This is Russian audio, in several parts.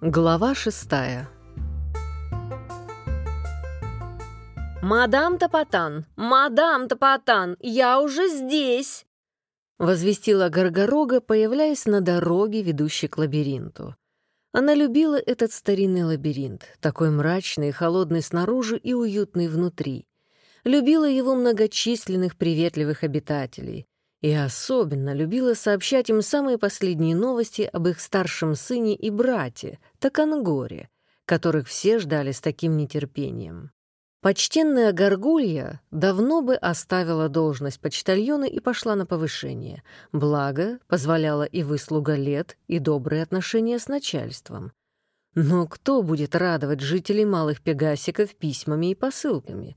Глава шестая «Мадам Топотан! Мадам Топотан! Я уже здесь!» Возвестила Горгорога, появляясь на дороге, ведущей к лабиринту. Она любила этот старинный лабиринт, такой мрачный и холодный снаружи и уютный внутри. Любила его многочисленных приветливых обитателей. И особенно любила сообщать им самые последние новости об их старшем сыне и брате, Такангоре, которых все ждали с таким нетерпением. Почтенная Горгулья давно бы оставила должность почтальона и пошла на повышение, благо позволяла и выслуга лет, и добрые отношения с начальством. Но кто будет радовать жителей малых пегасиков письмами и посылками?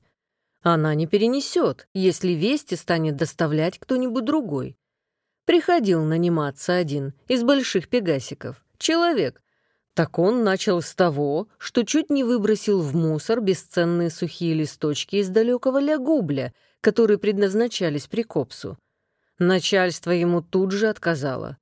Она не перенесет, если вести станет доставлять кто-нибудь другой. Приходил наниматься один из больших пегасиков, человек. Так он начал с того, что чуть не выбросил в мусор бесценные сухие листочки из далекого лягубля, которые предназначались прикопсу. Начальство ему тут же отказало.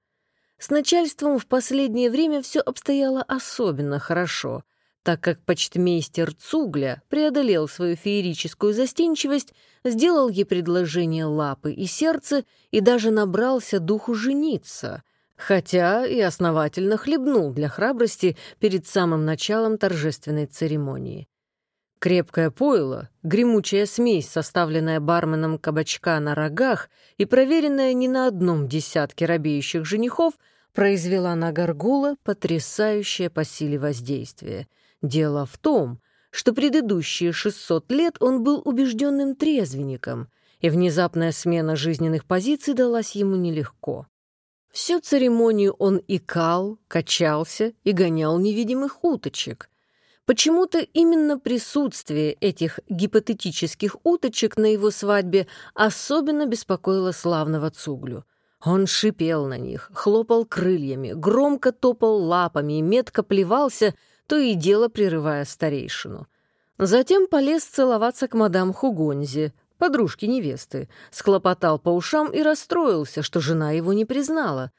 С начальством в последнее время все обстояло особенно хорошо — так как почтмейстер Цугля преодолел свою феерическую застенчивость, сделал ей предложение лапы и сердца и даже набрался духу жениться, хотя и основательно хлебнул для храбрости перед самым началом торжественной церемонии. Крепкое пойло, гремучая смесь, составленная барменом кабачка на рогах и проверенная не на одном десятке робеющих женихов, произвела на Гаргула потрясающее по силе воздействие — Дело в том, что предыдущие 600 лет он был убежденным трезвенником, и внезапная смена жизненных позиций далась ему нелегко. Всю церемонию он икал, качался и гонял невидимых уточек. Почему-то именно присутствие этих гипотетических уточек на его свадьбе особенно беспокоило славного Цуглю. Он шипел на них, хлопал крыльями, громко топал лапами и метко плевался — то и дело прерывая старейшину. Затем полез целоваться к мадам Хугонзе, подружке невесты, схлопотал по ушам и расстроился, что жена его не признала,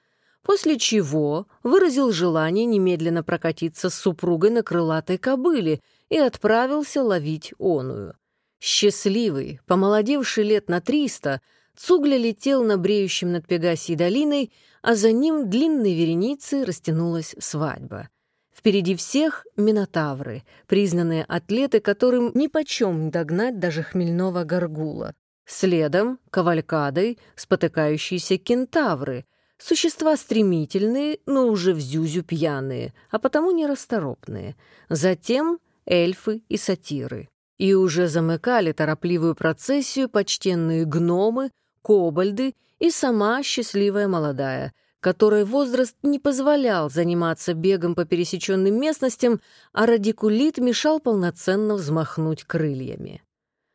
после чего выразил желание немедленно прокатиться с супругой на крылатой кобыле и отправился ловить оную. Счастливый, помолодевший лет на триста, Цугля летел на бреющем над Пегасией долиной, а за ним длинной вереницей растянулась свадьба — Впереди всех — минотавры, признанные атлеты, которым нипочем не догнать даже хмельного горгула. Следом — кавалькадой спотыкающиеся кентавры, существа стремительные, но уже в зюзю пьяные, а потому нерасторопные. Затем — эльфы и сатиры. И уже замыкали торопливую процессию почтенные гномы, кобальды и сама счастливая молодая — которой возраст не позволял заниматься бегом по пересеченным местностям, а радикулит мешал полноценно взмахнуть крыльями.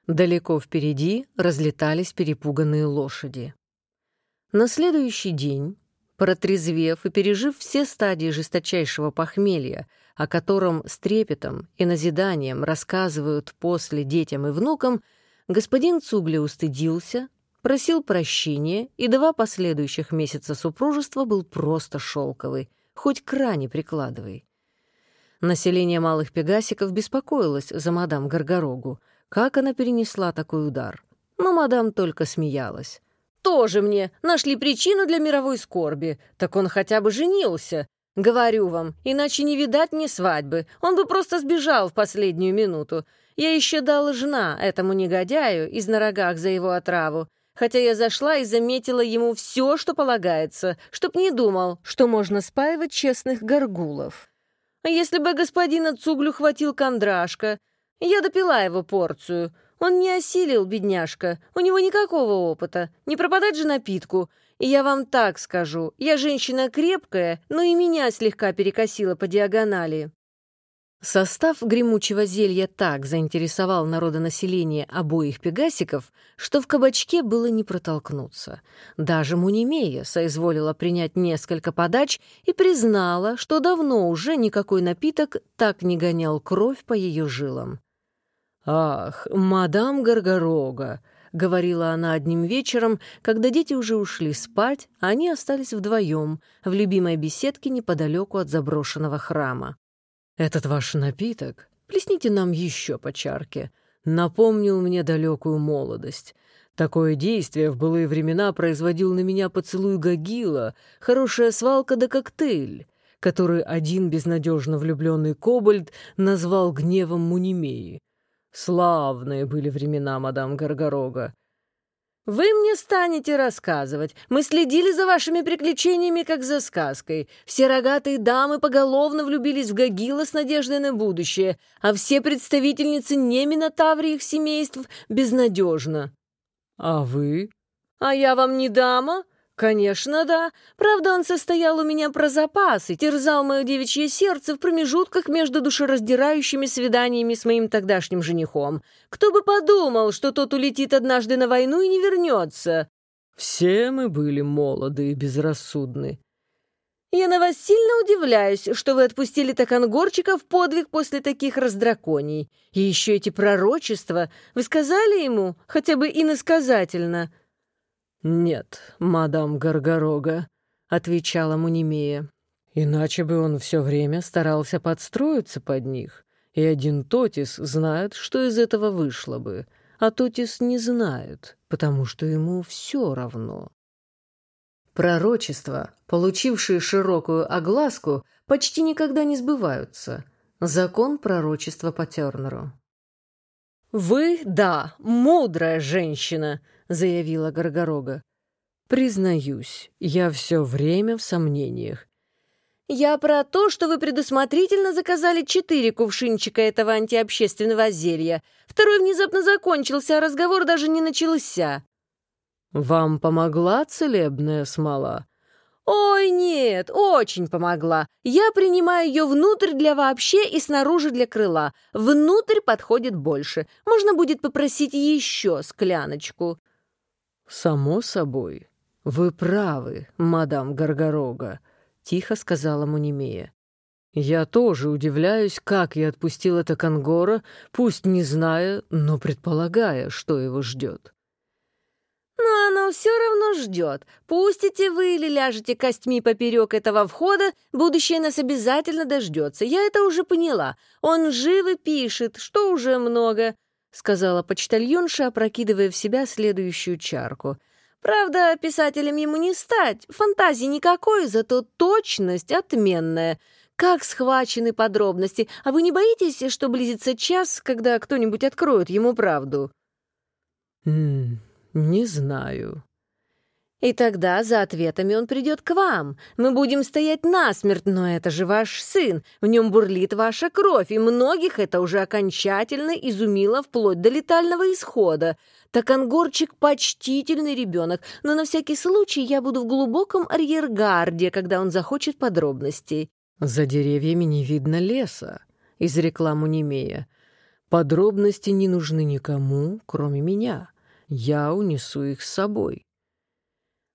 Далеко впереди разлетались перепуганные лошади. На следующий день, протрезвев и пережив все стадии жесточайшего похмелья, о котором с трепетом и назиданием рассказывают после детям и внукам, господин Цугли устыдился, просил прощения, и два последующих месяца супружества был просто шелковый, хоть к ране прикладывай. Население малых пегасиков беспокоилось за мадам Горгорогу. Как она перенесла такой удар? Но мадам только смеялась. «Тоже мне нашли причину для мировой скорби. Так он хотя бы женился. Говорю вам, иначе не видать мне свадьбы. Он бы просто сбежал в последнюю минуту. Я еще дала жена этому негодяю из на рогах за его отраву хотя я зашла и заметила ему все, что полагается, чтоб не думал, что можно спаивать честных горгулов. А если бы господина Цуглю хватил кондрашка, я допила его порцию. Он не осилил, бедняжка, у него никакого опыта, не пропадать же напитку. И я вам так скажу, я женщина крепкая, но и меня слегка перекосила по диагонали. Состав гремучего зелья так заинтересовал народонаселение обоих пегасиков, что в кабачке было не протолкнуться. Даже Мунимея соизволила принять несколько подач и признала, что давно уже никакой напиток так не гонял кровь по ее жилам. «Ах, мадам Горгорога!» — говорила она одним вечером, когда дети уже ушли спать, а они остались вдвоем в любимой беседке неподалеку от заброшенного храма. «Этот ваш напиток, плесните нам еще по чарке, напомнил мне далекую молодость. Такое действие в былые времена производил на меня поцелуй Гагила, хорошая свалка да коктейль, который один безнадежно влюбленный кобальд назвал гневом Мунимеи. Славные были времена, мадам Гаргорога. «Вы мне станете рассказывать. Мы следили за вашими приключениями, как за сказкой. Все рогатые дамы поголовно влюбились в Гагила с надеждой на будущее, а все представительницы не их семейств безнадежно». «А вы?» «А я вам не дама?» «Конечно, да. Правда, он состоял у меня про запасы, терзал мое девичье сердце в промежутках между душераздирающими свиданиями с моим тогдашним женихом. Кто бы подумал, что тот улетит однажды на войну и не вернется?» «Все мы были молоды и безрассудны». «Я на вас сильно удивляюсь, что вы отпустили Токангорчика в подвиг после таких раздраконий. И еще эти пророчества. Вы сказали ему, хотя бы иносказательно?» «Нет, мадам Гаргорога», — отвечала Мунимея. «Иначе бы он все время старался подстроиться под них, и один Тотис знает, что из этого вышло бы, а Тотис не знает, потому что ему все равно». Пророчества, получившие широкую огласку, почти никогда не сбываются. Закон пророчества по Тернеру. «Вы, да, мудрая женщина», — заявила Горгорога. «Признаюсь, я все время в сомнениях. «Я про то, что вы предусмотрительно заказали четыре кувшинчика этого антиобщественного зелья. Второй внезапно закончился, а разговор даже не начался». «Вам помогла целебная смола?» «Ой, нет, очень помогла. Я принимаю ее внутрь для вообще и снаружи для крыла. Внутрь подходит больше. Можно будет попросить еще скляночку». «Само собой. Вы правы, мадам Гаргорога», — тихо сказала Мунимея. «Я тоже удивляюсь, как я отпустил это Конгора, пусть не зная, но предполагая, что его ждет». Но оно все равно ждет. Пустите вы или ляжете костьми поперек этого входа, будущее нас обязательно дождется. Я это уже поняла. Он жив и пишет, что уже много, — сказала почтальонша, опрокидывая в себя следующую чарку. Правда, писателем ему не стать, фантазии никакой, зато точность отменная. Как схвачены подробности, а вы не боитесь, что близится час, когда кто-нибудь откроет ему правду? «М «Не знаю». «И тогда за ответами он придет к вам. Мы будем стоять насмерть, но это же ваш сын. В нем бурлит ваша кровь, и многих это уже окончательно изумило вплоть до летального исхода. Так ангорчик почтительный ребенок, но на всякий случай я буду в глубоком арьергарде, когда он захочет подробностей». «За деревьями не видно леса», — изрекла Мунимея. «Подробности не нужны никому, кроме меня». Я унесу их с собой.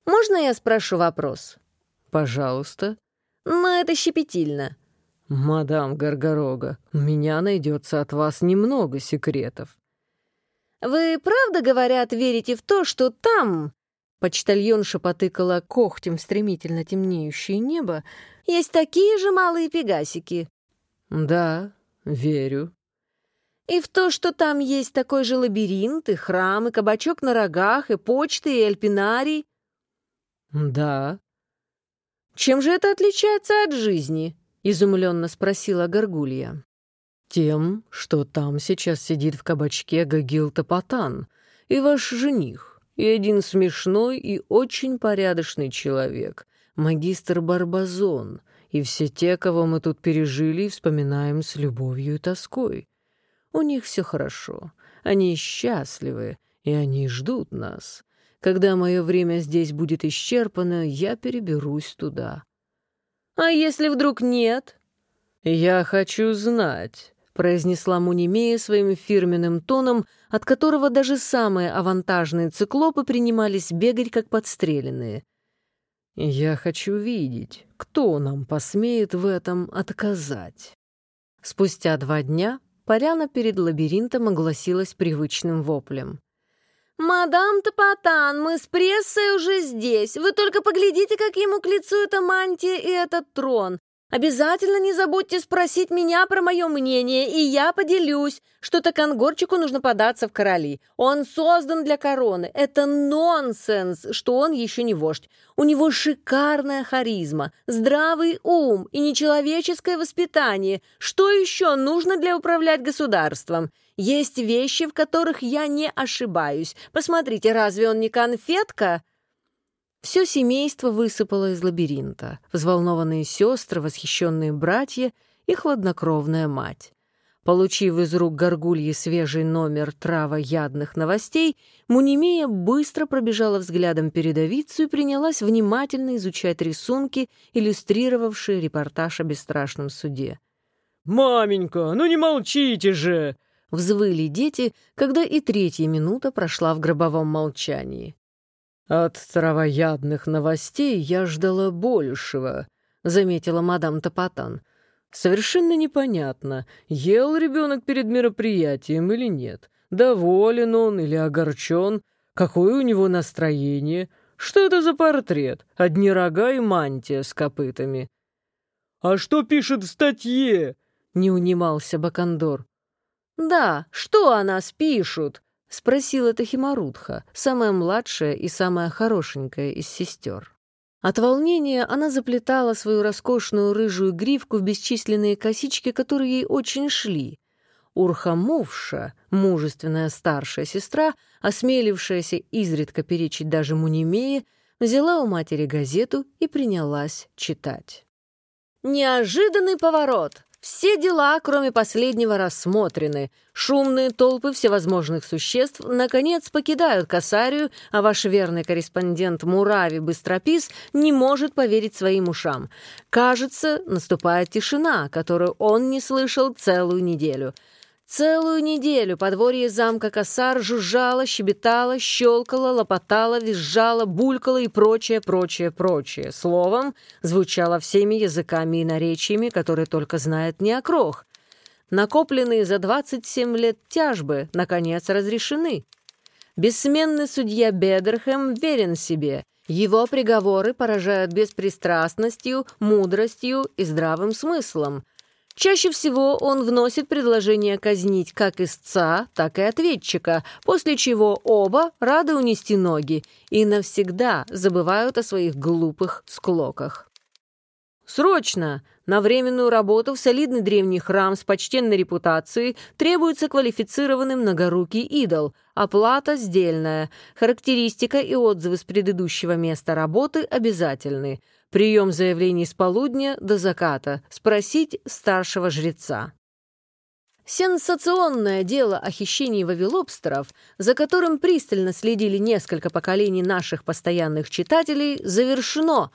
Можно я спрошу вопрос? Пожалуйста. Но это щепетильно. Мадам Гаргорога, у меня найдется от вас немного секретов. Вы правда, говорят, верите в то, что там... Почтальонша потыкала когтем в стремительно темнеющее небо. Есть такие же малые пегасики. Да, верю. И в то, что там есть такой же лабиринт, и храм, и кабачок на рогах, и почты, и альпинарий? Да. Чем же это отличается от жизни? Изумленно спросила Горгулья. Тем, что там сейчас сидит в кабачке Гагил Топотан, и ваш жених, и один смешной и очень порядочный человек, магистр Барбазон, и все те, кого мы тут пережили и вспоминаем с любовью и тоской. У них все хорошо, они счастливы, и они ждут нас. Когда мое время здесь будет исчерпано, я переберусь туда. А если вдруг нет? Я хочу знать, произнесла Мунимея своим фирменным тоном, от которого даже самые авантажные циклопы принимались бегать как подстреленные. Я хочу видеть, кто нам посмеет в этом отказать. Спустя два дня Поляна перед лабиринтом огласилась привычным воплем. «Мадам Топотан, мы с прессой уже здесь. Вы только поглядите, как ему к лицу эта мантия и этот трон. Обязательно не забудьте спросить меня про мое мнение, и я поделюсь, что Токангорчику нужно податься в короли. Он создан для короны. Это нонсенс, что он еще не вождь. У него шикарная харизма, здравый ум и нечеловеческое воспитание. Что еще нужно для управлять государством? Есть вещи, в которых я не ошибаюсь. Посмотрите, разве он не конфетка?» Все семейство высыпало из лабиринта, взволнованные сестры, восхищенные братья и хладнокровная мать. Получив из рук горгульи свежий номер травоядных новостей, Мунимея быстро пробежала взглядом передовицу и принялась внимательно изучать рисунки, иллюстрировавшие репортаж о бесстрашном суде. «Маменька, ну не молчите же!» — взвыли дети, когда и третья минута прошла в гробовом молчании. «От травоядных новостей я ждала большего», — заметила мадам Топотан. «Совершенно непонятно, ел ребенок перед мероприятием или нет, доволен он или огорчен, какое у него настроение, что это за портрет, одни рога и мантия с копытами». «А что пишет в статье?» — не унимался Бакандор. «Да, что о нас пишут?» — спросила Тахимарутха, самая младшая и самая хорошенькая из сестер. От волнения она заплетала свою роскошную рыжую гривку в бесчисленные косички, которые ей очень шли. Урхамувша, мужественная старшая сестра, осмелившаяся изредка перечить даже Мунимее, взяла у матери газету и принялась читать. «Неожиданный поворот! Все дела, кроме последнего, рассмотрены. Шумные толпы всевозможных существ, наконец, покидают Касарию, а ваш верный корреспондент Мурави Быстропис не может поверить своим ушам. Кажется, наступает тишина, которую он не слышал целую неделю. Целую неделю подворье замка Косар жужжало, щебетало, щелкало, лопотало, визжало, булькало и прочее, прочее, прочее. Словом, звучало всеми языками и наречиями, которые только знает Неокрох. Накопленные за 27 лет тяжбы, наконец, разрешены. Бессменный судья Бедерхэм верен себе. Его приговоры поражают беспристрастностью, мудростью и здравым смыслом. Чаще всего он вносит предложение казнить как истца, так и ответчика, после чего оба рады унести ноги и навсегда забывают о своих глупых склоках. Срочно! На временную работу в солидный древний храм с почтенной репутацией требуется квалифицированный многорукий идол. Оплата сдельная. Характеристика и отзывы с предыдущего места работы обязательны. Прием заявлений с полудня до заката. Спросить старшего жреца. Сенсационное дело о хищении вавилобстеров, за которым пристально следили несколько поколений наших постоянных читателей, завершено.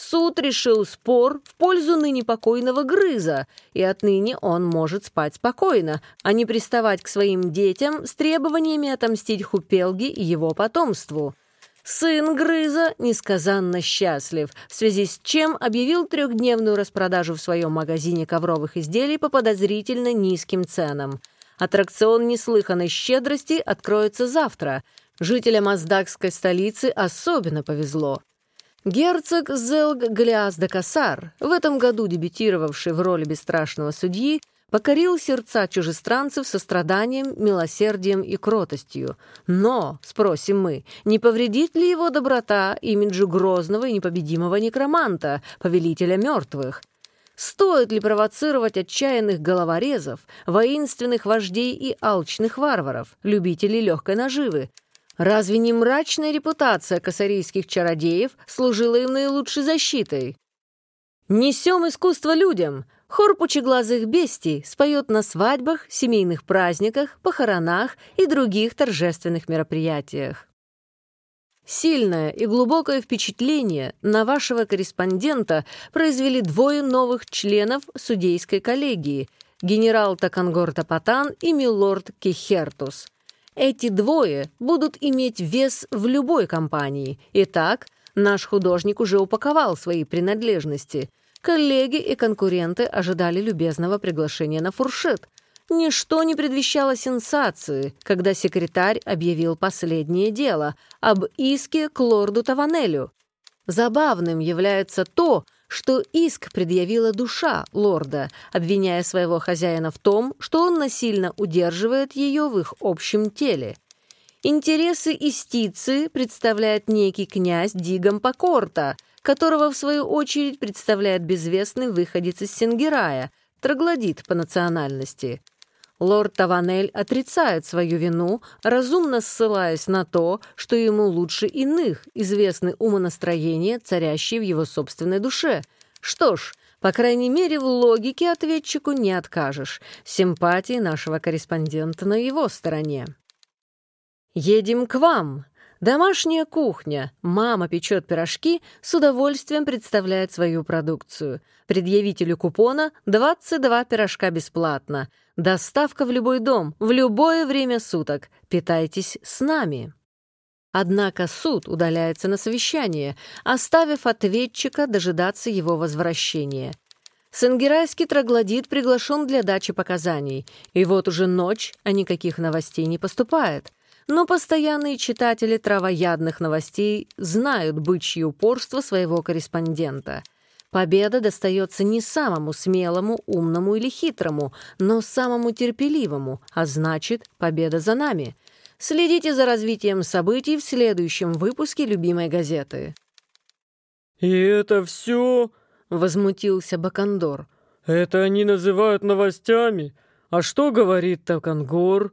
Суд решил спор в пользу ныне покойного Грыза, и отныне он может спать спокойно, а не приставать к своим детям с требованиями отомстить Хупелге и его потомству. Сын Грыза несказанно счастлив, в связи с чем объявил трехдневную распродажу в своем магазине ковровых изделий по подозрительно низким ценам. Аттракцион неслыханной щедрости откроется завтра. Жителям Аздакской столицы особенно повезло. Герцог Зелг Гляс де Кассар, в этом году дебютировавший в роли бесстрашного судьи, покорил сердца чужестранцев состраданием, милосердием и кротостью. Но, спросим мы, не повредит ли его доброта имиджу грозного и непобедимого некроманта, повелителя мертвых? Стоит ли провоцировать отчаянных головорезов, воинственных вождей и алчных варваров, любителей легкой наживы? Разве не мрачная репутация косарийских чародеев служила им наилучшей защитой? «Несем искусство людям!» Хор пучеглазых бестий споет на свадьбах, семейных праздниках, похоронах и других торжественных мероприятиях. Сильное и глубокое впечатление на вашего корреспондента произвели двое новых членов судейской коллегии — генерал Такангор Тапатан и милорд Кихертус. Эти двое будут иметь вес в любой компании. Итак, наш художник уже упаковал свои принадлежности — Коллеги и конкуренты ожидали любезного приглашения на фуршет. Ничто не предвещало сенсации, когда секретарь объявил последнее дело об иске к лорду Таванелю. Забавным является то, что иск предъявила душа лорда, обвиняя своего хозяина в том, что он насильно удерживает ее в их общем теле. Интересы истицы представляет некий князь Дигам Покорта, которого, в свою очередь, представляет безвестный выходец из Сенгерая, троглодит по национальности – Лорд Таванель отрицает свою вину, разумно ссылаясь на то, что ему лучше иных известны умонастроения, царящие в его собственной душе. Что ж, по крайней мере, в логике ответчику не откажешь. Симпатии нашего корреспондента на его стороне. «Едем к вам», Домашняя кухня. Мама печет пирожки, с удовольствием представляет свою продукцию. Предъявителю купона 22 пирожка бесплатно. Доставка в любой дом, в любое время суток. Питайтесь с нами. Однако суд удаляется на совещание, оставив ответчика дожидаться его возвращения. Сенгерайский троглодит приглашен для дачи показаний, и вот уже ночь, а никаких новостей не поступает. Но постоянные читатели травоядных новостей знают бычье упорство своего корреспондента — Победа достается не самому смелому, умному или хитрому, но самому терпеливому, а значит, победа за нами. Следите за развитием событий в следующем выпуске любимой газеты. «И это все?» — возмутился Бакандор. «Это они называют новостями? А что говорит Такангор?»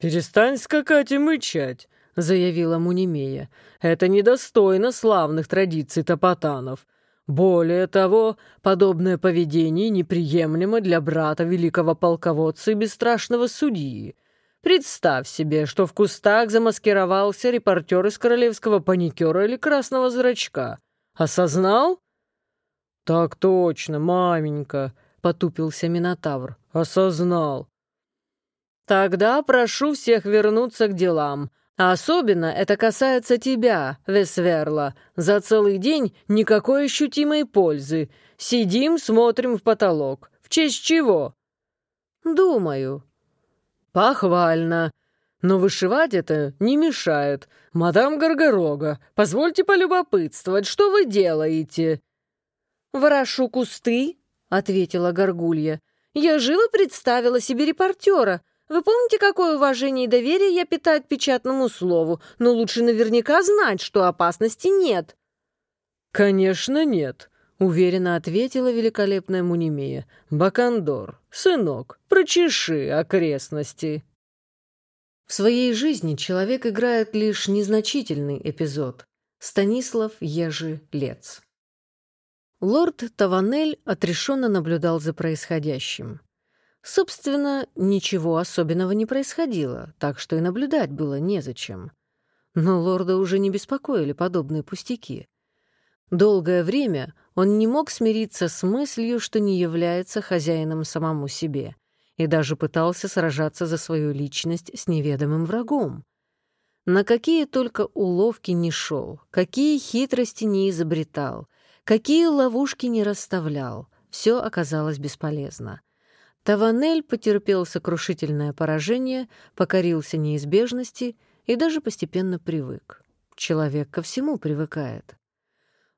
«Перестань скакать и мычать», — заявила Мунимея. «Это недостойно славных традиций топотанов. Более того, подобное поведение неприемлемо для брата великого полководца и бесстрашного судьи. Представь себе, что в кустах замаскировался репортер из королевского паникера или красного зрачка. Осознал? Так точно, маменька, потупился Минотавр. Осознал. Тогда прошу всех вернуться к делам. Особенно это касается тебя, Весверла. За целый день никакой ощутимой пользы. Сидим, смотрим в потолок. В честь чего? Думаю. Похвально. Но вышивать это не мешает. Мадам Горгорога, позвольте полюбопытствовать, что вы делаете? Ворошу кусты, — ответила Горгулья. Я живо представила себе репортера, вы помните, какое уважение и доверие я питаю к печатному слову? Но лучше наверняка знать, что опасности нет». «Конечно нет», — уверенно ответила великолепная Мунимея. «Бакандор, сынок, прочеши окрестности». В своей жизни человек играет лишь незначительный эпизод. Станислав Ежи Лец. Лорд Таванель отрешенно наблюдал за происходящим. Собственно, ничего особенного не происходило, так что и наблюдать было незачем. Но лорда уже не беспокоили подобные пустяки. Долгое время он не мог смириться с мыслью, что не является хозяином самому себе, и даже пытался сражаться за свою личность с неведомым врагом. На какие только уловки не шел, какие хитрости не изобретал, какие ловушки не расставлял, все оказалось бесполезно. Таванель потерпел сокрушительное поражение, покорился неизбежности и даже постепенно привык. Человек ко всему привыкает.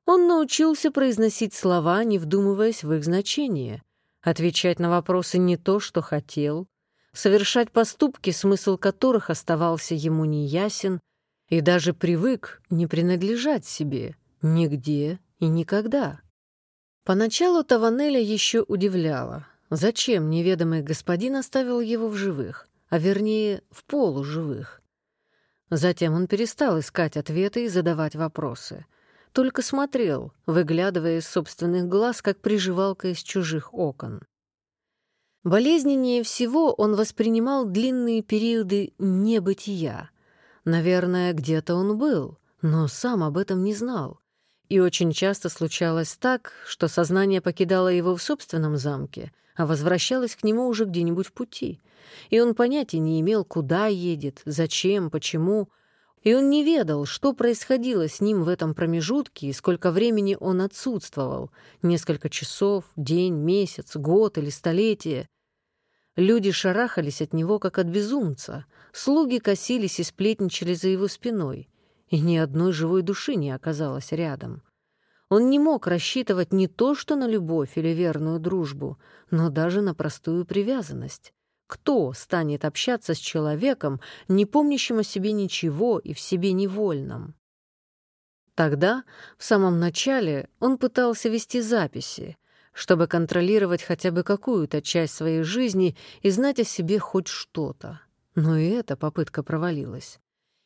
Он научился произносить слова, не вдумываясь в их значение, отвечать на вопросы не то, что хотел, совершать поступки, смысл которых оставался ему неясен, и даже привык не принадлежать себе нигде и никогда. Поначалу Таванеля еще удивляло — Зачем неведомый господин оставил его в живых, а вернее, в полуживых? Затем он перестал искать ответы и задавать вопросы. Только смотрел, выглядывая из собственных глаз, как приживалка из чужих окон. Болезненнее всего он воспринимал длинные периоды небытия. Наверное, где-то он был, но сам об этом не знал. И очень часто случалось так, что сознание покидало его в собственном замке — а возвращалась к нему уже где-нибудь в пути. И он понятия не имел, куда едет, зачем, почему. И он не ведал, что происходило с ним в этом промежутке и сколько времени он отсутствовал. Несколько часов, день, месяц, год или столетие. Люди шарахались от него, как от безумца. Слуги косились и сплетничали за его спиной. И ни одной живой души не оказалось рядом. Он не мог рассчитывать не то что на любовь или верную дружбу, но даже на простую привязанность. Кто станет общаться с человеком, не помнящим о себе ничего и в себе невольном? Тогда, в самом начале, он пытался вести записи, чтобы контролировать хотя бы какую-то часть своей жизни и знать о себе хоть что-то. Но и эта попытка провалилась.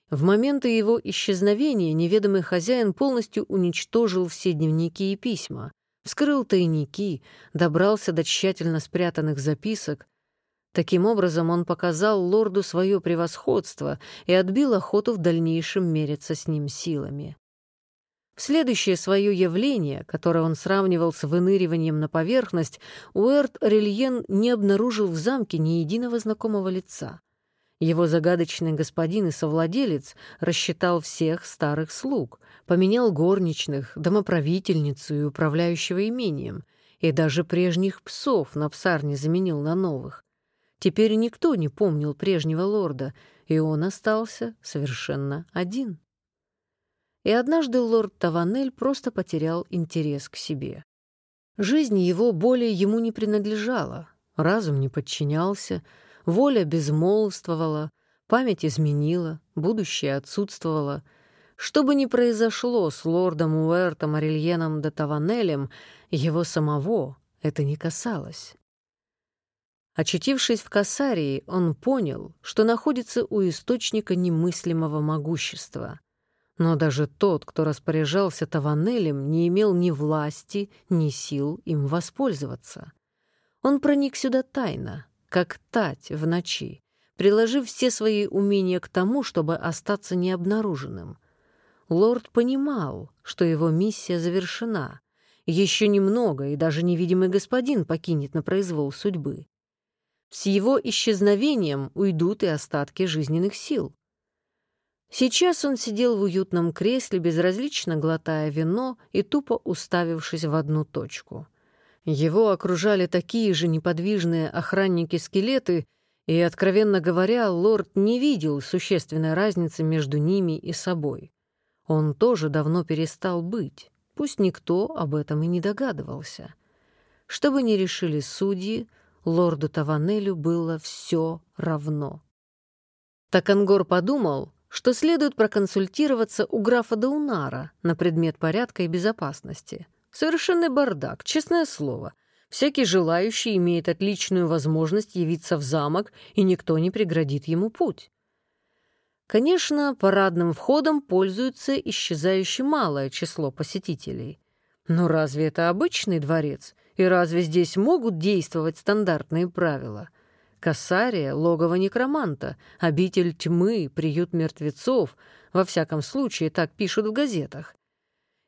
В моменты его исчезновения неведомый хозяин полностью уничтожил все дневники и письма, вскрыл тайники, добрался до тщательно спрятанных записок. Таким образом, он показал лорду свое превосходство и отбил охоту в дальнейшем мериться с ним силами. В следующее свое явление, которое он сравнивал с выныриванием на поверхность, Уэрт Рельен не обнаружил в замке ни единого знакомого лица. Его загадочный господин и совладелец рассчитал всех старых слуг, поменял горничных, домоправительницу и управляющего имением, и даже прежних псов на псарне заменил на новых. Теперь никто не помнил прежнего лорда, и он остался совершенно один и однажды лорд Таванель просто потерял интерес к себе. Жизнь его более ему не принадлежала, разум не подчинялся, воля безмолвствовала, память изменила, будущее отсутствовало. Что бы ни произошло с лордом Уэртом Арельеном де Таванелем, его самого это не касалось. Очутившись в Касарии, он понял, что находится у источника немыслимого могущества. Но даже тот, кто распоряжался Таванелем, не имел ни власти, ни сил им воспользоваться. Он проник сюда тайно, как тать в ночи, приложив все свои умения к тому, чтобы остаться необнаруженным. Лорд понимал, что его миссия завершена. Еще немного, и даже невидимый господин покинет на произвол судьбы. С его исчезновением уйдут и остатки жизненных сил. Сейчас он сидел в уютном кресле, безразлично глотая вино и тупо уставившись в одну точку. Его окружали такие же неподвижные охранники-скелеты, и, откровенно говоря, лорд не видел существенной разницы между ними и собой. Он тоже давно перестал быть, пусть никто об этом и не догадывался. Что бы ни решили судьи, лорду Таванелю было все равно. Такангор подумал, что следует проконсультироваться у графа Даунара на предмет порядка и безопасности. Совершенный бардак, честное слово. Всякий желающий имеет отличную возможность явиться в замок, и никто не преградит ему путь. Конечно, парадным входом пользуется исчезающе малое число посетителей. Но разве это обычный дворец? И разве здесь могут действовать стандартные правила? Кассария — логово некроманта, обитель тьмы, приют мертвецов, во всяком случае, так пишут в газетах.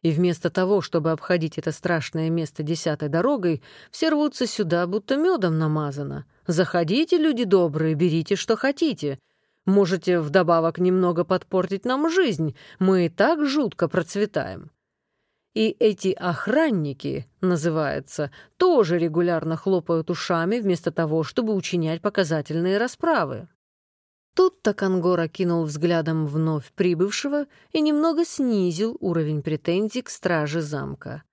И вместо того, чтобы обходить это страшное место десятой дорогой, все рвутся сюда, будто медом намазано. Заходите, люди добрые, берите, что хотите. Можете вдобавок немного подпортить нам жизнь, мы и так жутко процветаем. И эти охранники, называется, тоже регулярно хлопают ушами вместо того, чтобы учинять показательные расправы. Тут-то Конгора кинул взглядом вновь прибывшего и немного снизил уровень претензий к страже замка.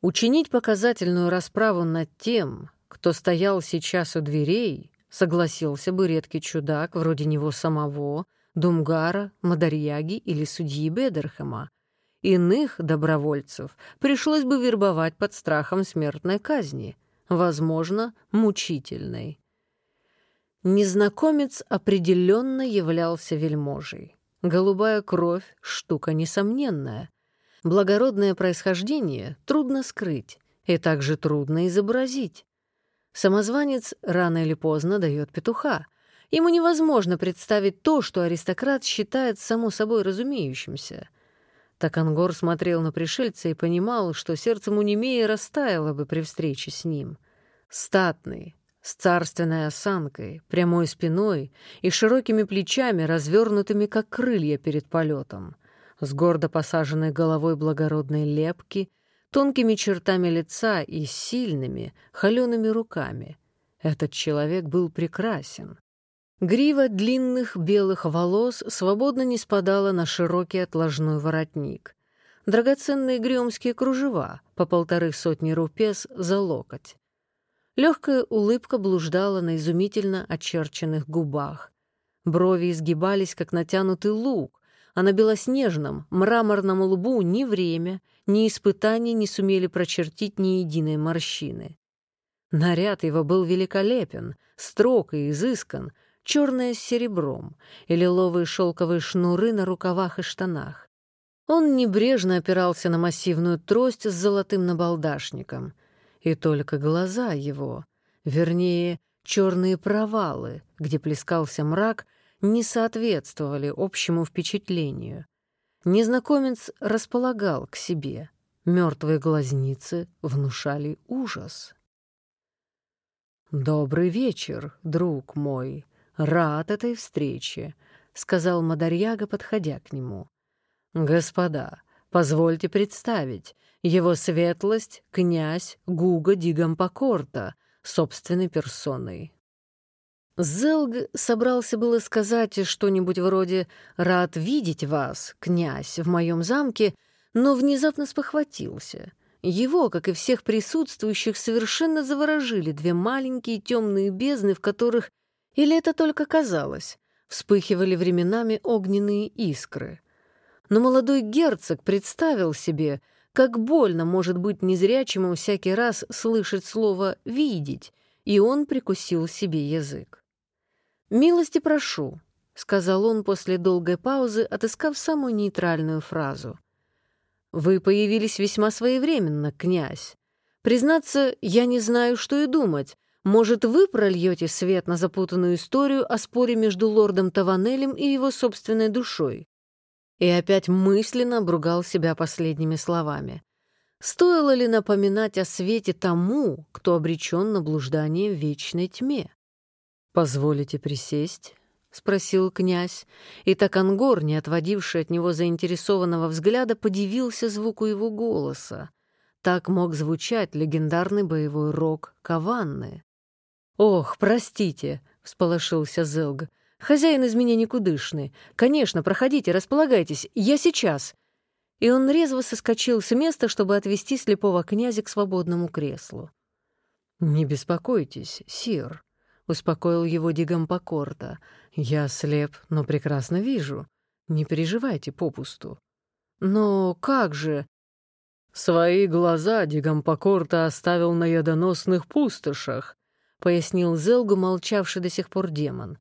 Учинить показательную расправу над тем, кто стоял сейчас у дверей, согласился бы редкий чудак вроде него самого, Думгара, Мадарьяги или судьи Бедерхема, Иных добровольцев пришлось бы вербовать под страхом смертной казни, возможно, мучительной. Незнакомец определенно являлся вельможей. Голубая кровь — штука несомненная. Благородное происхождение трудно скрыть и также трудно изобразить. Самозванец рано или поздно дает петуха. Ему невозможно представить то, что аристократ считает само собой разумеющимся — Такангор смотрел на пришельца и понимал, что сердце Мунимея растаяло бы при встрече с ним. Статный, с царственной осанкой, прямой спиной и широкими плечами, развернутыми, как крылья перед полетом, с гордо посаженной головой благородной лепки, тонкими чертами лица и сильными, холеными руками. Этот человек был прекрасен. Грива длинных белых волос свободно не спадала на широкий отложной воротник. драгоценные грёмские кружева по полторы сотни рупес за локоть. Легкая улыбка блуждала на изумительно очерченных губах. Брови изгибались, как натянутый лук, а на белоснежном, мраморном лбу ни время, ни испытания не сумели прочертить ни единой морщины. Наряд его был великолепен, строг и изыскан, черное с серебром и лиловые шелковые шнуры на рукавах и штанах. Он небрежно опирался на массивную трость с золотым набалдашником, и только глаза его, вернее, черные провалы, где плескался мрак, не соответствовали общему впечатлению. Незнакомец располагал к себе. Мертвые глазницы внушали ужас. «Добрый вечер, друг мой. Рад этой встрече», — сказал Мадарьяга, подходя к нему. «Господа, позвольте представить, его светлость — князь Гуга Дигампокорта, собственной персоной». Зелг собрался было сказать что-нибудь вроде «Рад видеть вас, князь, в моем замке», но внезапно спохватился. Его, как и всех присутствующих, совершенно заворожили две маленькие темные бездны, в которых, или это только казалось, вспыхивали временами огненные искры. Но молодой герцог представил себе, как больно может быть незрячему всякий раз слышать слово «видеть», и он прикусил себе язык. «Милости прошу», — сказал он после долгой паузы, отыскав самую нейтральную фразу. «Вы появились весьма своевременно, князь. Признаться, я не знаю, что и думать. Может, вы прольете свет на запутанную историю о споре между лордом Таванелем и его собственной душой?» И опять мысленно обругал себя последними словами. Стоило ли напоминать о свете тому, кто обречен на блуждание в вечной тьме? «Позволите присесть?» — спросил князь, и Такангор, не отводивший от него заинтересованного взгляда, подивился звуку его голоса. Так мог звучать легендарный боевой рок Каванны. «Ох, простите!» — всполошился Зелг. «Хозяин из меня никудышный. Конечно, проходите, располагайтесь. Я сейчас!» И он резво соскочил с места, чтобы отвести слепого князя к свободному креслу. «Не беспокойтесь, сир», — успокоил его Дигампокорта. «Я слеп, но прекрасно вижу. Не переживайте попусту». «Но как же...» «Свои глаза Дигампокорта оставил на ядоносных пустошах», — пояснил Зелгу, молчавший до сих пор демон.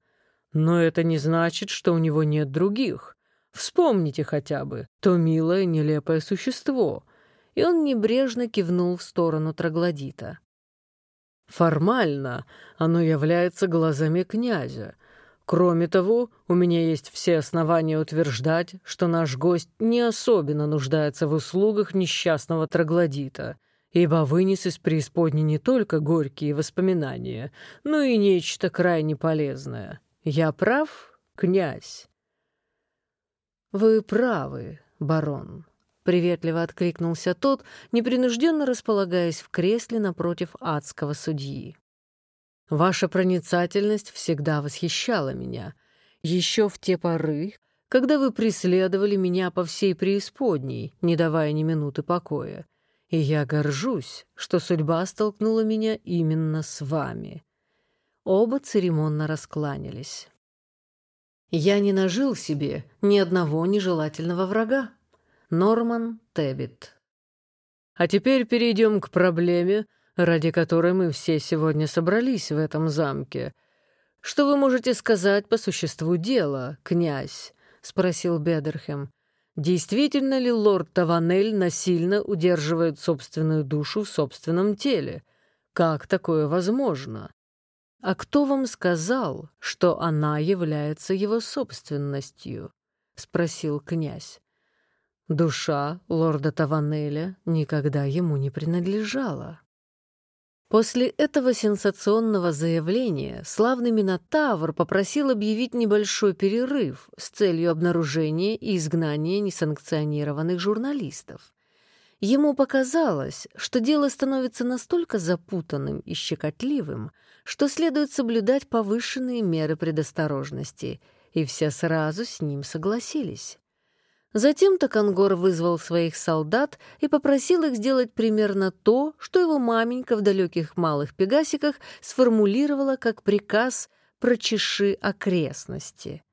«Но это не значит, что у него нет других. Вспомните хотя бы то милое нелепое существо». И он небрежно кивнул в сторону троглодита. Формально оно является глазами князя. Кроме того, у меня есть все основания утверждать, что наш гость не особенно нуждается в услугах несчастного троглодита, ибо вынес из преисподней не только горькие воспоминания, но и нечто крайне полезное. Я прав, князь? Вы правы, барон. — приветливо откликнулся тот, непринужденно располагаясь в кресле напротив адского судьи. «Ваша проницательность всегда восхищала меня. Еще в те поры, когда вы преследовали меня по всей преисподней, не давая ни минуты покоя. И я горжусь, что судьба столкнула меня именно с вами». Оба церемонно раскланялись. «Я не нажил себе ни одного нежелательного врага», Норман Теббит. А теперь перейдем к проблеме, ради которой мы все сегодня собрались в этом замке. Что вы можете сказать по существу дела, князь? спросил Бедерхем. Действительно ли лорд Таванель насильно удерживает собственную душу в собственном теле? Как такое возможно? А кто вам сказал, что она является его собственностью? спросил князь. Душа лорда Таванеля никогда ему не принадлежала. После этого сенсационного заявления славный Минотавр попросил объявить небольшой перерыв с целью обнаружения и изгнания несанкционированных журналистов. Ему показалось, что дело становится настолько запутанным и щекотливым, что следует соблюдать повышенные меры предосторожности, и все сразу с ним согласились. Затем Такангор вызвал своих солдат и попросил их сделать примерно то, что его маменька в далеких малых пегасиках сформулировала как приказ «прочеши окрестности».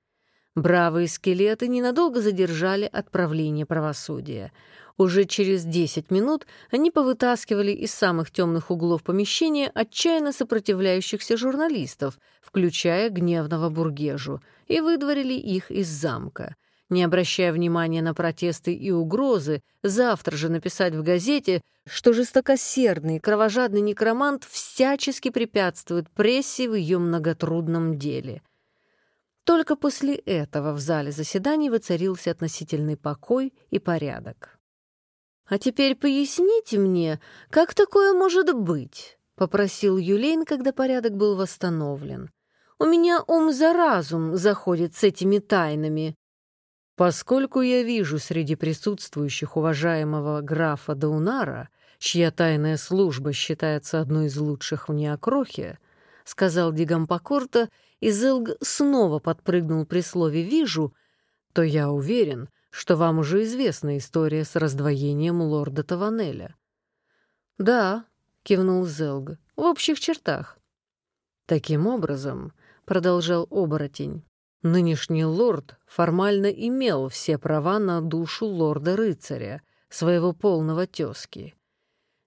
Бравые скелеты ненадолго задержали отправление правосудия. Уже через 10 минут они повытаскивали из самых темных углов помещения отчаянно сопротивляющихся журналистов, включая гневного Бургежу, и выдворили их из замка — не обращая внимания на протесты и угрозы, завтра же написать в газете, что жестокосердный, кровожадный некромант всячески препятствует прессе в ее многотрудном деле. Только после этого в зале заседаний воцарился относительный покой и порядок. «А теперь поясните мне, как такое может быть?» — попросил Юлейн, когда порядок был восстановлен. «У меня ум за разум заходит с этими тайнами». Поскольку я вижу среди присутствующих уважаемого графа Даунара, чья тайная служба считается одной из лучших в Неокрохе, сказал Дигампокорта, и Зелг снова подпрыгнул при слове «вижу», то я уверен, что вам уже известна история с раздвоением лорда Таванеля. «Да», — кивнул Зелг, — «в общих чертах». «Таким образом», — продолжал оборотень, Нынешний лорд формально имел все права на душу лорда-рыцаря, своего полного тезки.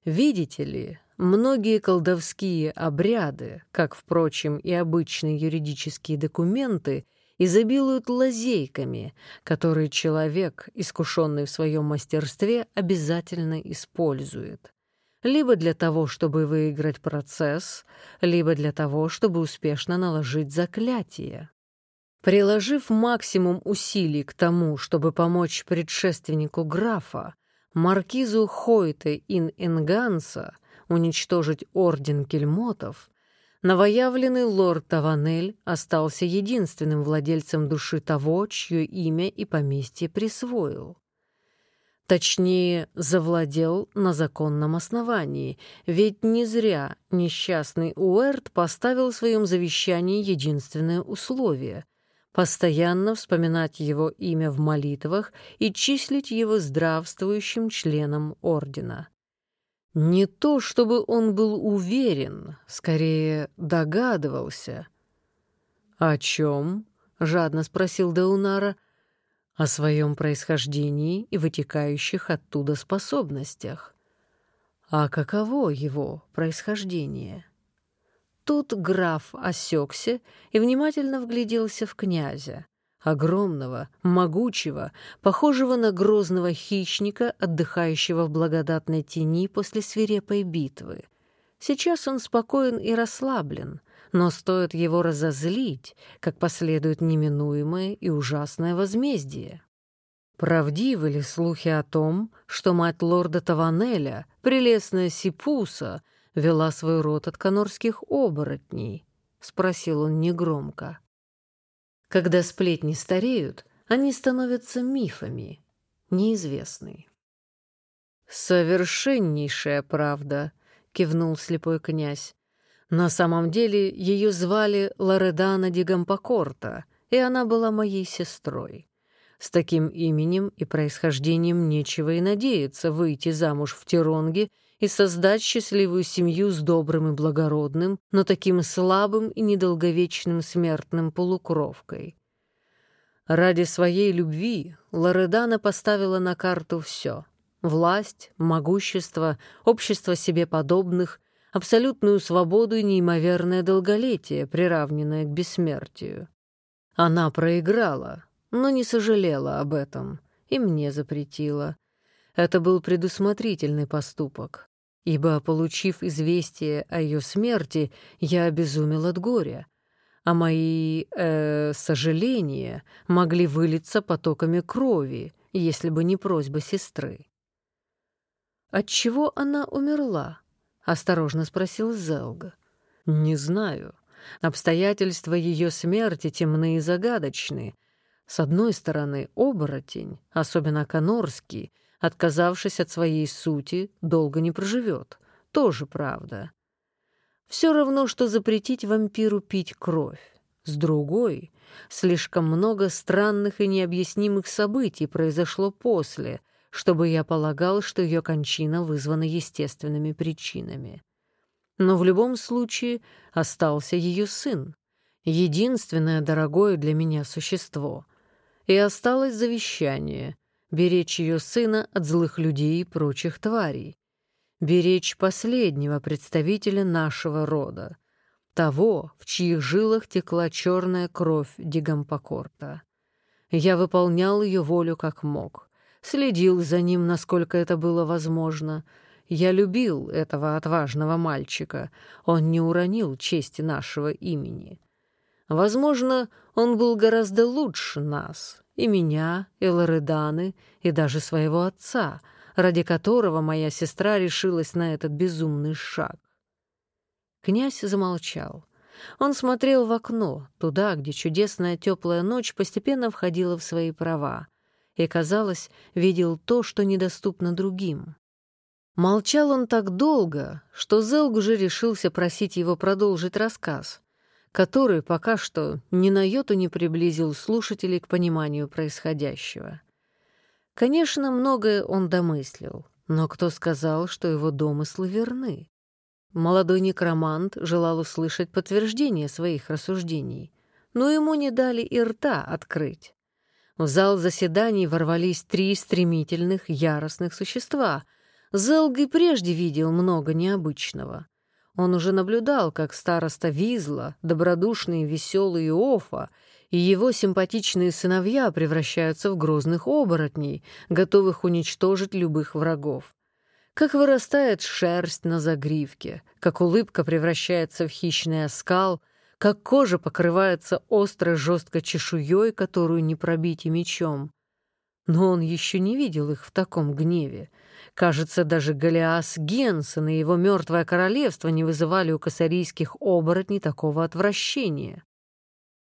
Видите ли, многие колдовские обряды, как, впрочем, и обычные юридические документы, изобилуют лазейками, которые человек, искушенный в своем мастерстве, обязательно использует. Либо для того, чтобы выиграть процесс, либо для того, чтобы успешно наложить заклятие. Приложив максимум усилий к тому, чтобы помочь предшественнику графа, маркизу Хойте ин Энганса, уничтожить орден кельмотов, новоявленный лорд Таванель остался единственным владельцем души того, чье имя и поместье присвоил. Точнее, завладел на законном основании, ведь не зря несчастный Уэрт поставил в своем завещании единственное условие постоянно вспоминать его имя в молитвах и числить его здравствующим членом ордена. Не то, чтобы он был уверен, скорее догадывался. «О чем?» — жадно спросил Деунара. «О своем происхождении и вытекающих оттуда способностях. А каково его происхождение?» Тут граф осекся и внимательно вгляделся в князя, огромного, могучего, похожего на грозного хищника, отдыхающего в благодатной тени после свирепой битвы. Сейчас он спокоен и расслаблен, но стоит его разозлить, как последует неминуемое и ужасное возмездие. Правдивы ли слухи о том, что мать лорда Таванеля, прелестная Сипуса, вела свой род от конорских оборотней?» — спросил он негромко. «Когда сплетни стареют, они становятся мифами, неизвестны». «Совершеннейшая правда», — кивнул слепой князь. «На самом деле ее звали Лоредана Дигампокорта, и она была моей сестрой. С таким именем и происхождением нечего и надеяться выйти замуж в Тиронге и создать счастливую семью с добрым и благородным, но таким слабым и недолговечным смертным полукровкой. Ради своей любви Лоредана поставила на карту все — власть, могущество, общество себе подобных, абсолютную свободу и неимоверное долголетие, приравненное к бессмертию. Она проиграла, но не сожалела об этом и мне запретила. Это был предусмотрительный поступок ибо, получив известие о ее смерти, я обезумел от горя, а мои э, сожаления могли вылиться потоками крови, если бы не просьба сестры. «Отчего она умерла?» — осторожно спросил Зелга. «Не знаю. Обстоятельства ее смерти темны и загадочны. С одной стороны, оборотень, особенно конорский, отказавшись от своей сути, долго не проживет. Тоже правда. Все равно, что запретить вампиру пить кровь. С другой, Слишком много странных и необъяснимых событий произошло после, чтобы я полагал, что ее кончина вызвана естественными причинами. Но в любом случае остался ее сын, единственное дорогое для меня существо. И осталось завещание — беречь ее сына от злых людей и прочих тварей, беречь последнего представителя нашего рода, того, в чьих жилах текла черная кровь Дигампокорта. Я выполнял ее волю как мог, следил за ним, насколько это было возможно. Я любил этого отважного мальчика, он не уронил чести нашего имени. Возможно, он был гораздо лучше нас, и меня, и Лореданы, и даже своего отца, ради которого моя сестра решилась на этот безумный шаг. Князь замолчал. Он смотрел в окно, туда, где чудесная теплая ночь постепенно входила в свои права, и, казалось, видел то, что недоступно другим. Молчал он так долго, что Зелг уже решился просить его продолжить рассказ, который пока что ни на йоту не приблизил слушателей к пониманию происходящего. Конечно, многое он домыслил, но кто сказал, что его домыслы верны? Молодой некромант желал услышать подтверждение своих рассуждений, но ему не дали и рта открыть. В зал заседаний ворвались три стремительных, яростных существа. Зелг и прежде видел много необычного. Он уже наблюдал, как староста Визла, добродушный и веселый Иофа, и его симпатичные сыновья превращаются в грозных оборотней, готовых уничтожить любых врагов как вырастает шерсть на загривке, как улыбка превращается в хищный оскал, как кожа покрывается острой жесткой чешуей, которую не пробить и мечом. Но он еще не видел их в таком гневе. Кажется, даже Голиас Генсен и его мертвое королевство не вызывали у косарийских оборотней такого отвращения.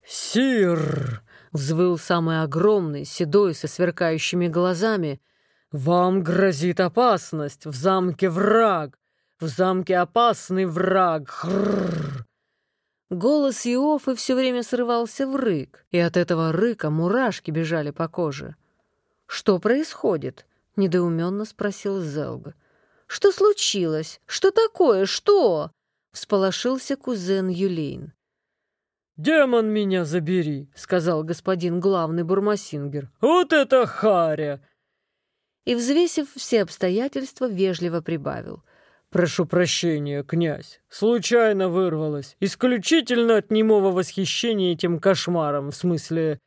«Сир!» — взвыл самый огромный, седой, со сверкающими глазами — «Вам грозит опасность! В замке враг! В замке опасный враг! Хрррр!» Голос Иофы все время срывался в рык, и от этого рыка мурашки бежали по коже. «Что происходит?» — недоуменно спросил Зелг. «Что случилось? Что такое? Что?» — всполошился кузен Юлейн. «Демон меня забери!» — сказал господин главный бурмасингер. «Вот это харя! и, взвесив все обстоятельства, вежливо прибавил. «Прошу прощения, князь. Случайно вырвалось. Исключительно от немого восхищения этим кошмаром, в смысле...»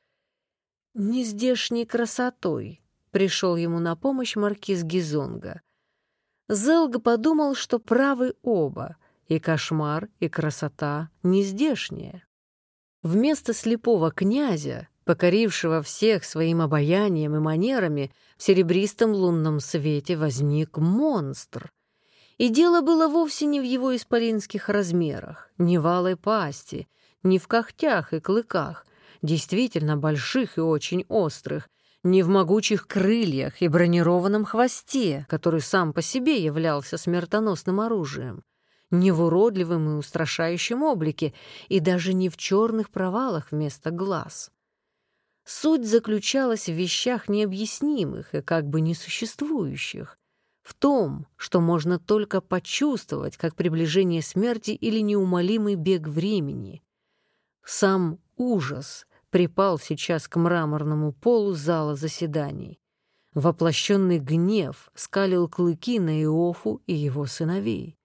«Нездешней красотой», — пришел ему на помощь маркиз Гизонга. Зелга подумал, что правы оба, и кошмар, и красота нездешние. Вместо слепого князя покорившего всех своим обаянием и манерами, в серебристом лунном свете возник монстр. И дело было вовсе не в его исполинских размерах, не в алой пасти, не в когтях и клыках, действительно больших и очень острых, не в могучих крыльях и бронированном хвосте, который сам по себе являлся смертоносным оружием, не в уродливом и устрашающем облике и даже не в черных провалах вместо глаз. Суть заключалась в вещах необъяснимых и как бы несуществующих, в том, что можно только почувствовать, как приближение смерти или неумолимый бег времени. Сам ужас припал сейчас к мраморному полу зала заседаний. Воплощенный гнев скалил клыки на Иофу и его сыновей.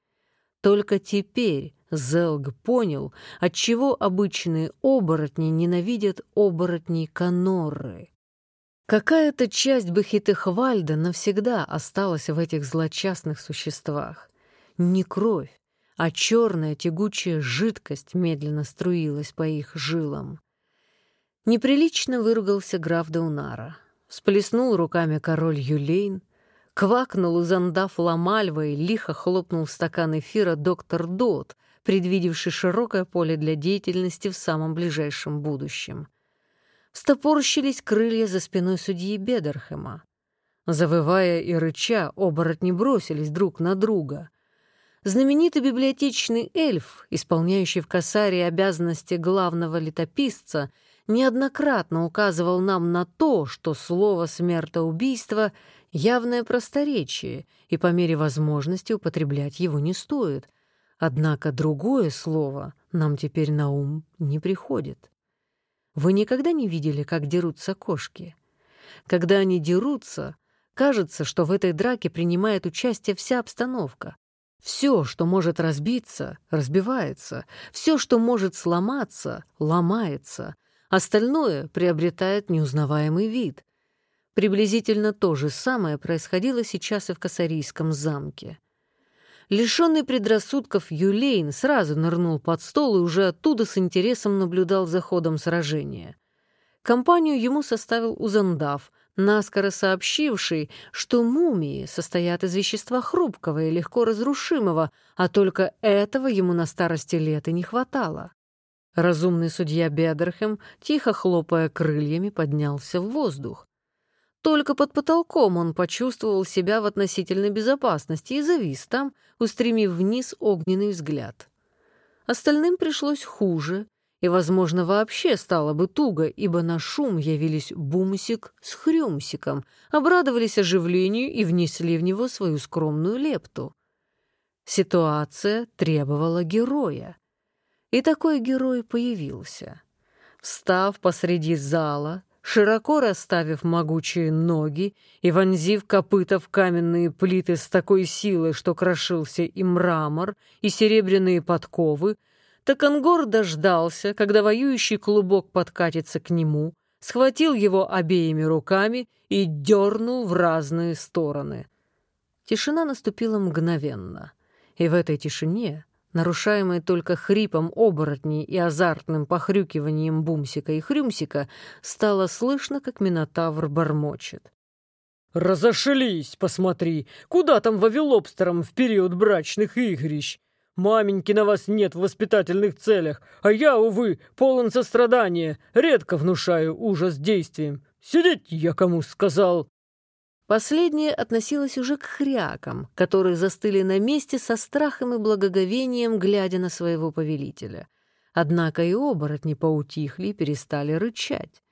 Только теперь Зелг понял, отчего обычные оборотни ненавидят оборотней Канорры. Какая-то часть Бахитехвальда навсегда осталась в этих злочастных существах. Не кровь, а черная тягучая жидкость медленно струилась по их жилам. Неприлично выругался граф Даунара. Сплеснул руками король Юлейн, квакнул, узандав ламальва и лихо хлопнул стакан эфира доктор Дот, предвидевший широкое поле для деятельности в самом ближайшем будущем. Стопорщились крылья за спиной судьи Бедерхема. Завывая и рыча, оборотни бросились друг на друга. Знаменитый библиотечный эльф, исполняющий в Касаре обязанности главного летописца, неоднократно указывал нам на то, что слово «смертоубийство» — явное просторечие, и по мере возможности употреблять его не стоит. Однако другое слово нам теперь на ум не приходит. Вы никогда не видели, как дерутся кошки? Когда они дерутся, кажется, что в этой драке принимает участие вся обстановка. Все, что может разбиться, разбивается. Все, что может сломаться, ломается. Остальное приобретает неузнаваемый вид. Приблизительно то же самое происходило сейчас и в Косарийском замке. Лишенный предрассудков Юлейн сразу нырнул под стол и уже оттуда с интересом наблюдал за ходом сражения. Компанию ему составил Узандав, наскоро сообщивший, что мумии состоят из вещества хрупкого и легко разрушимого, а только этого ему на старости лет и не хватало. Разумный судья Бедерхем, тихо хлопая крыльями, поднялся в воздух. Только под потолком он почувствовал себя в относительной безопасности и завис там, устремив вниз огненный взгляд. Остальным пришлось хуже, и, возможно, вообще стало бы туго, ибо на шум явились Бумсик с Хрюмсиком, обрадовались оживлению и внесли в него свою скромную лепту. Ситуация требовала героя. И такой герой появился. Встав посреди зала, широко расставив могучие ноги и вонзив копыта в каменные плиты с такой силой, что крошился и мрамор, и серебряные подковы, Такангор дождался, когда воюющий клубок подкатится к нему, схватил его обеими руками и дернул в разные стороны. Тишина наступила мгновенно, и в этой тишине нарушаемой только хрипом оборотней и азартным похрюкиванием Бумсика и Хрюмсика, стало слышно, как Минотавр бормочет. «Разошлись, посмотри! Куда там вавилобстерам в период брачных игрищ? Маменьки на вас нет в воспитательных целях, а я, увы, полон сострадания, редко внушаю ужас действием. Сидеть я кому сказал!» Последнее относилось уже к хрякам, которые застыли на месте со страхом и благоговением, глядя на своего повелителя. Однако и оборотни поутихли и перестали рычать.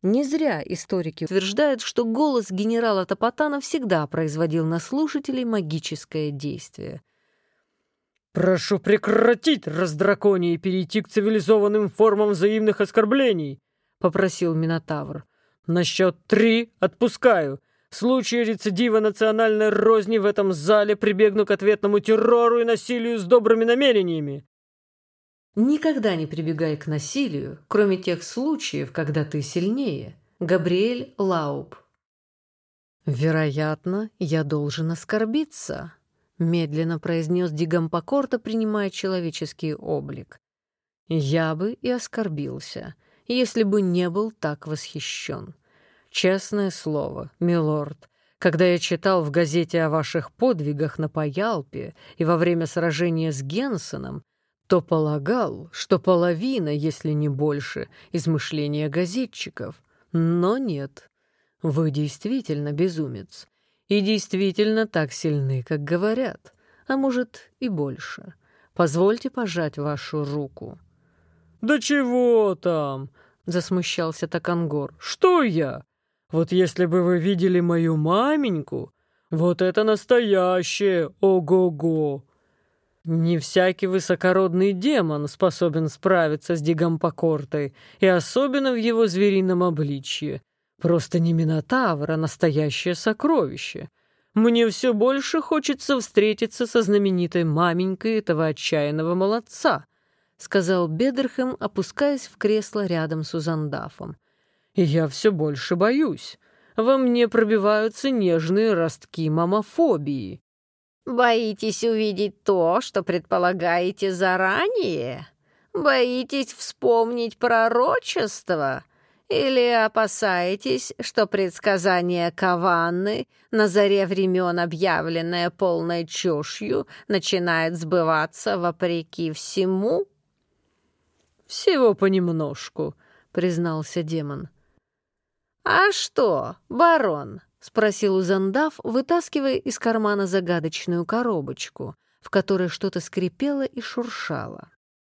Не зря историки утверждают, что голос генерала Топотана всегда производил на слушателей магическое действие. «Прошу прекратить раздраконие и перейти к цивилизованным формам взаимных оскорблений», — попросил Минотавр. «На счет три отпускаю. В случае рецидива национальной розни в этом зале прибегну к ответному террору и насилию с добрыми намерениями». «Никогда не прибегай к насилию, кроме тех случаев, когда ты сильнее». Габриэль Лауб. «Вероятно, я должен оскорбиться», — медленно произнес Дигампокорта, принимая человеческий облик. «Я бы и оскорбился, если бы не был так восхищен. Честное слово, милорд, когда я читал в газете о ваших подвигах на Паялпе и во время сражения с Генсеном, то полагал, что половина, если не больше, измышления газетчиков. Но нет. Вы действительно безумец. И действительно так сильны, как говорят. А может, и больше. Позвольте пожать вашу руку. «Да чего там?» — засмущался Такангор. «Что я? Вот если бы вы видели мою маменьку, вот это настоящее ого-го! Не всякий высокородный демон способен справиться с Дигампокортой, и особенно в его зверином обличье. Просто не Минотавр, а настоящее сокровище. Мне все больше хочется встретиться со знаменитой маменькой этого отчаянного молодца, сказал Бедерхэм, опускаясь в кресло рядом с Узандафом я все больше боюсь. Во мне пробиваются нежные ростки мамофобии». «Боитесь увидеть то, что предполагаете заранее? Боитесь вспомнить пророчество?» Или опасаетесь, что предсказание Каванны, на заре времен объявленное полной чушью, начинает сбываться вопреки всему? «Всего понемножку», — признался демон. «А что, барон?» — спросил Узандав, вытаскивая из кармана загадочную коробочку, в которой что-то скрипело и шуршало.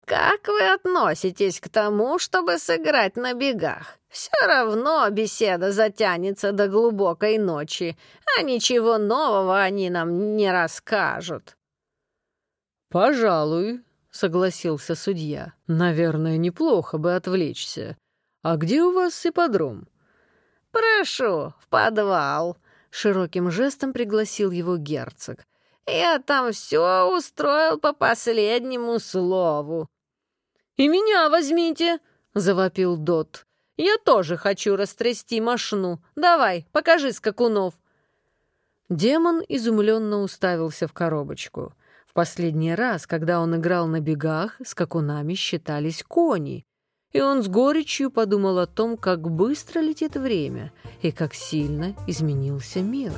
Как вы относитесь к тому, чтобы сыграть на бегах? Все равно беседа затянется до глубокой ночи, а ничего нового они нам не расскажут». «Пожалуй», — согласился судья. «Наверное, неплохо бы отвлечься. А где у вас ипподром?» «Прошу, в подвал», — широким жестом пригласил его герцог. «Я там все устроил по последнему слову. «И меня возьмите!» — завопил Дот. «Я тоже хочу растрясти мошну. Давай, покажи скакунов!» Демон изумленно уставился в коробочку. В последний раз, когда он играл на бегах, скакунами считались кони. И он с горечью подумал о том, как быстро летит время и как сильно изменился мир.